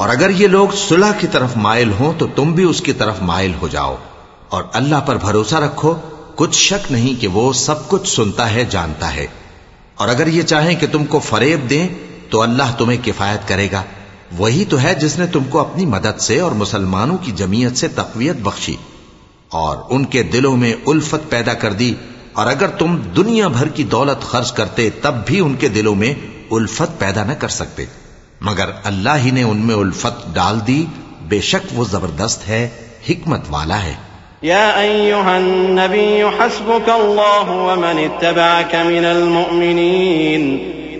और अगर ये लोग सुलह की तरफ माइल हों तो तुम भी उसकी तरफ माइल हो जाओ और अल्लाह पर भरोसा रखो कुछ शक नहीं कि वो सब कुछ सुनता है जानता है और अगर ये चाहें कि तुमको फरेब दें तो अल्लाह तुम्हें किफायत करेगा वही तो है जिसने तुमको अपनी मदद से और मुसलमानों की जमीयत से तकवीत बख्शी और उनके दिलों में उल्फत पैदा कर दी। और अगर तुम दुनिया भर की दौलत खर्च करते, तब भी उनके दिलों में उल्फत पैदा न कर सकते। मगर अल्लाह ही ने उनमें उल्फत डाल दी। बेशक वो ज़बरदस्त है, हिकमत वाला है। या नबी हसबुक अल्लाह वमन इत्तबअक मिनल मुमिनीन।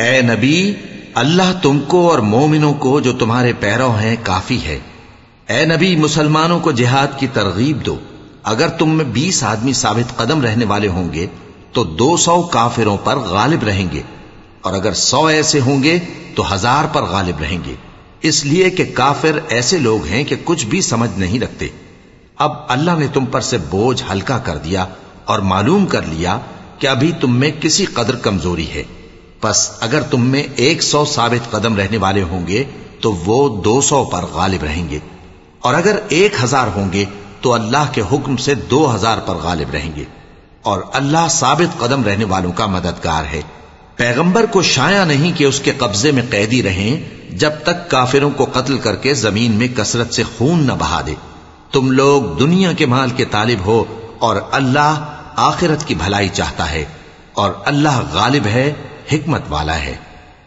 ए नबी अल्लाह तुमको और मोमिनों को जो तुम्हारे पैरों हैं काफी है ए नबी मुसलमानों को जिहाद की तरगीब दो अगर तुम में बीस आदमी साबित कदम रहने वाले होंगे तो दो सौ काफिरों पर गालिब रहेंगे और अगर सौ ऐसे होंगे तो हजार पर गालिब रहेंगे इसलिए कि काफिर ऐसे लोग हैं कि कुछ भी समझ नहीं रखते। अब अल्लाह ने तुम पर से बोझ हल्का कर दिया और मालूम कर लिया कि अभी तुम में किसी कदर कमज़ोरी है। बस अगर तुम में एक सौ साबित कदम रहने वाले होंगे तो वो दो सौ पर गालिब रहेंगे। और अगर एक हज़ार होंगे तो अल्लाह के हुक्म से दो हज़ार पर गालिब रहेंगे। और अल्लाह साबित कदम रहने वालों का मददगार है। पैगंबर को शाया नहीं कि उसके कब्जे में कैदी रहें जब तक काफिरों को कत्ल करके ज़मीन में कसरत से खून न बहा दे। तुम लोग दुनिया के माल के तालिब हो और अल्लाह आखिरत की भलाई चाहता है और अल्लाह गालिब है, हिकमत वाला है।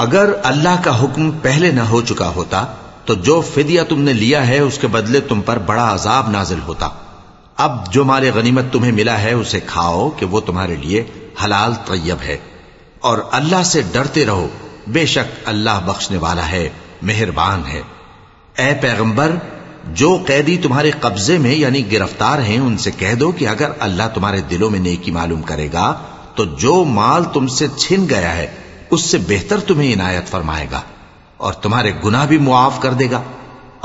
अगर अल्लाह का हुक्म पहले न हो चुका होता तो जो फिदिया तुमने लिया है, उसके बदले तुम पर बड़ा अजाब नाजिल होता। अब जो माले गनीमत तुम्हें मिला है, उसे खाओ कि वो तुम्हारे लिए हलाल, तैयब है। और अल्लाह से डरते रहो। बेशक अल्लाह बख्शने वाला है, मेहरबान है। ए पैगंबर, जो कैदी तुम्हारे कब्जे में यानी गिरफ़्तार हैं, उनसे कह दो कि अगर अल्लाह तुम्हारे दिलों में नेकी मालूम करेगा तो जो माल तुमसे छिन गया है, उससे बेहतर तुम्हें इनायत फरमाएगा। और तुम्हारे गुनाह भी मुआफ कर देगा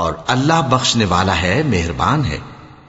और अल्लाह बख्शने वाला है मेहरबान है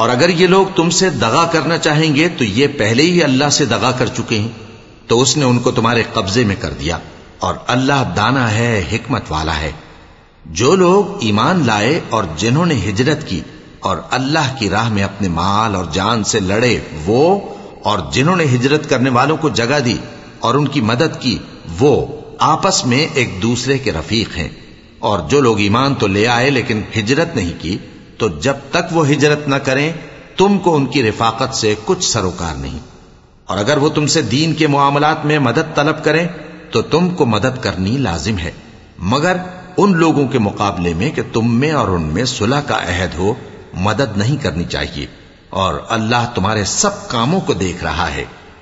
और अगर ये लोग तुमसे दगा करना चाहेंगे तो ये पहले ही अल्लाह से दगा कर चुके हैं। तो उसने उनको तुम्हारे कब्जे में कर दिया। और अल्लाह दाना है, हिकमत वाला है। जो लोग ईमान लाए और जिन्होंने हिजरत की, और अल्लाह की राह में अपने माल और जान से लड़े, वो और जिन्होंने हिजरत करने वालों को जगह दी और उनकी मदद की, वो आपस में एक दूसरे के रफीक हैं। और जो लोग ईमान तो ले आए, लेकिन हिजरत नहीं की तो जब तक वो हिजरत न करें तुमको उनकी रिफाकत से कुछ सरोकार नहीं और अगर वो तुमसे दीन के मामलात में मदद तलब करें तो तुमको मदद करनी लाजिम है मगर उन लोगों के मुकाबले में कि तुम में और उनमें सुलह का अहद हो मदद नहीं करनी चाहिए और अल्लाह तुम्हारे सब कामों को देख रहा है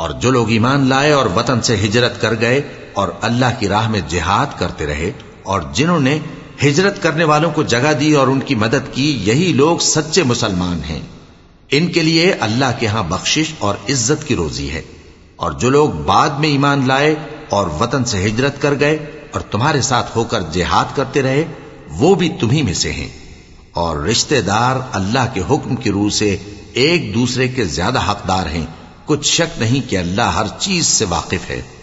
और जो लोग ईमान लाए और वतन से हिजरत कर गए और अल्लाह की राह में जिहाद करते रहे और जिन्होंने हिजरत करने वालों को जगह दी और उनकी मदद की, यही लोग सच्चे मुसलमान हैं। इनके लिए अल्लाह के यहाँ बख्शिश और इज़्ज़त की रोजी है। और जो लोग बाद में ईमान लाए और वतन से हिजरत कर गए और तुम्हारे साथ होकर जिहाद करते रहे, वो भी तुम्ही में से हैं। और रिश्तेदार अल्लाह के हुक्म की रूह से एक दूसरे के ज़्यादा हकदार हैं। कुछ शक नहीं कि अल्लाह हर चीज़ से वाकिफ है।